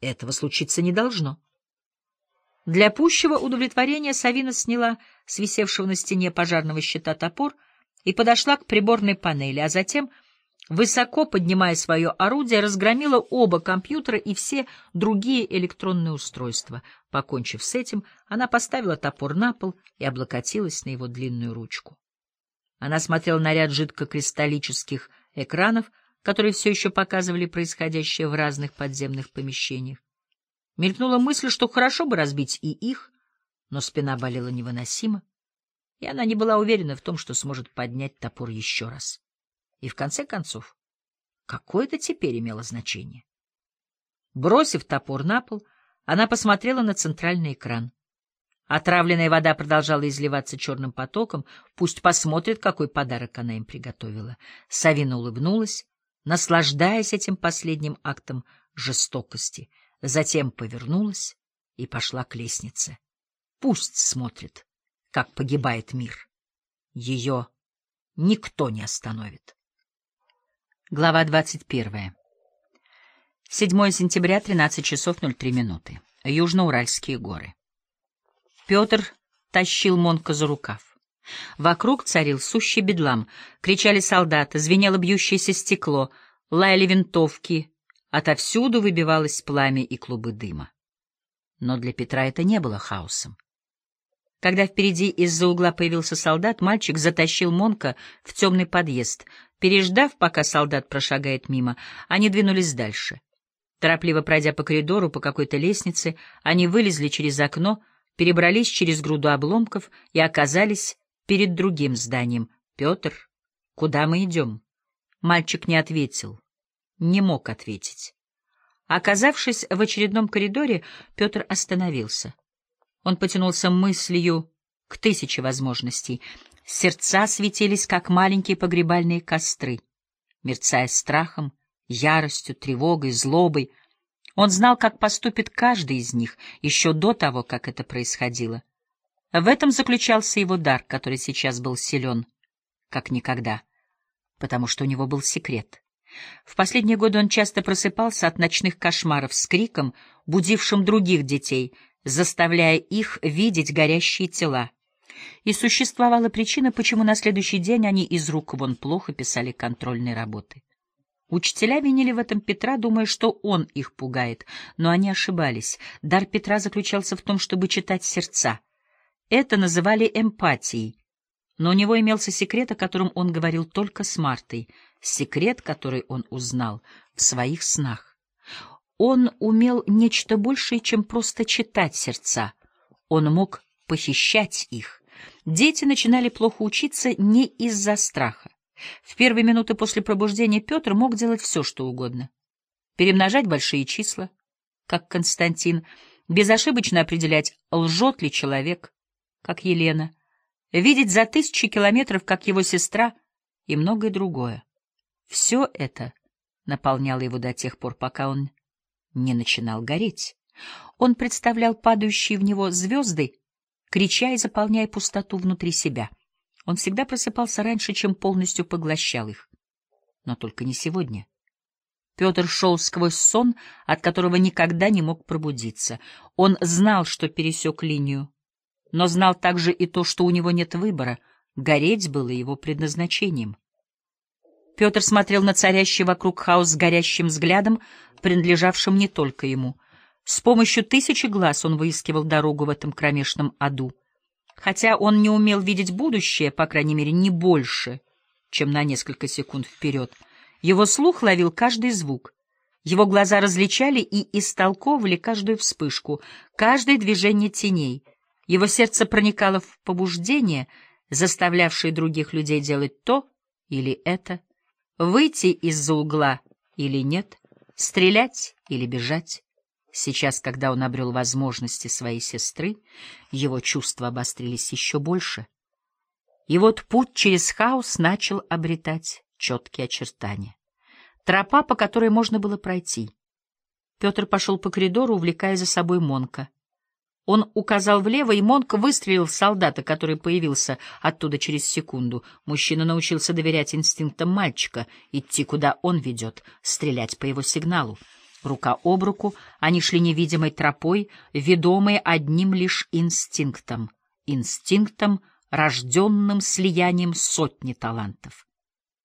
Этого случиться не должно. Для пущего удовлетворения Савина сняла с висевшего на стене пожарного щита топор и подошла к приборной панели, а затем, высоко поднимая свое орудие, разгромила оба компьютера и все другие электронные устройства. Покончив с этим, она поставила топор на пол и облокотилась на его длинную ручку. Она смотрела на ряд жидкокристаллических экранов, которые все еще показывали происходящее в разных подземных помещениях. Мелькнула мысль, что хорошо бы разбить и их, но спина болела невыносимо, и она не была уверена в том, что сможет поднять топор еще раз. И в конце концов, какое это теперь имело значение? Бросив топор на пол, она посмотрела на центральный экран. Отравленная вода продолжала изливаться черным потоком. Пусть посмотрит, какой подарок она им приготовила. Савина улыбнулась, наслаждаясь этим последним актом жестокости — затем повернулась и пошла к лестнице. Пусть смотрит, как погибает мир. Ее никто не остановит. Глава двадцать первая. 7 сентября, 13 часов 03 минуты. Южноуральские горы. Петр тащил Монка за рукав. Вокруг царил сущий бедлам. Кричали солдаты, звенело бьющееся стекло, лаяли винтовки, Отовсюду выбивалось пламя и клубы дыма. Но для Петра это не было хаосом. Когда впереди из-за угла появился солдат, мальчик затащил Монка в темный подъезд. Переждав, пока солдат прошагает мимо, они двинулись дальше. Торопливо пройдя по коридору, по какой-то лестнице, они вылезли через окно, перебрались через груду обломков и оказались перед другим зданием. «Петр, куда мы идем?» Мальчик не ответил не мог ответить. Оказавшись в очередном коридоре, Петр остановился. Он потянулся мыслью к тысяче возможностей. Сердца светились, как маленькие погребальные костры, мерцая страхом, яростью, тревогой, злобой. Он знал, как поступит каждый из них еще до того, как это происходило. В этом заключался его дар, который сейчас был силен, как никогда, потому что у него был секрет. В последние годы он часто просыпался от ночных кошмаров с криком, будившим других детей, заставляя их видеть горящие тела. И существовала причина, почему на следующий день они из рук вон плохо писали контрольные работы. Учителя винили в этом Петра, думая, что он их пугает, но они ошибались. Дар Петра заключался в том, чтобы читать сердца. Это называли эмпатией, но у него имелся секрет, о котором он говорил только с Мартой — секрет, который он узнал в своих снах. Он умел нечто большее, чем просто читать сердца. Он мог похищать их. Дети начинали плохо учиться не из-за страха. В первые минуты после пробуждения Петр мог делать все, что угодно. Перемножать большие числа, как Константин, безошибочно определять, лжет ли человек, как Елена, видеть за тысячи километров, как его сестра, и многое другое. Все это наполняло его до тех пор, пока он не начинал гореть. Он представлял падающие в него звезды, крича и заполняя пустоту внутри себя. Он всегда просыпался раньше, чем полностью поглощал их. Но только не сегодня. Петр шел сквозь сон, от которого никогда не мог пробудиться. Он знал, что пересек линию, но знал также и то, что у него нет выбора. Гореть было его предназначением. Петр смотрел на царящий вокруг хаос с горящим взглядом, принадлежавшим не только ему. С помощью тысячи глаз он выискивал дорогу в этом кромешном аду. Хотя он не умел видеть будущее, по крайней мере, не больше, чем на несколько секунд вперед, его слух ловил каждый звук. Его глаза различали и истолковывали каждую вспышку, каждое движение теней. Его сердце проникало в побуждение, заставлявшее других людей делать то или это. Выйти из-за угла или нет, стрелять или бежать. Сейчас, когда он обрел возможности своей сестры, его чувства обострились еще больше. И вот путь через хаос начал обретать четкие очертания. Тропа, по которой можно было пройти. Петр пошел по коридору, увлекая за собой Монка. Он указал влево, и Монк выстрелил в солдата, который появился оттуда через секунду. Мужчина научился доверять инстинктам мальчика, идти куда он ведет, стрелять по его сигналу. Рука об руку они шли невидимой тропой, ведомые одним лишь инстинктом, инстинктом, рожденным слиянием сотни талантов.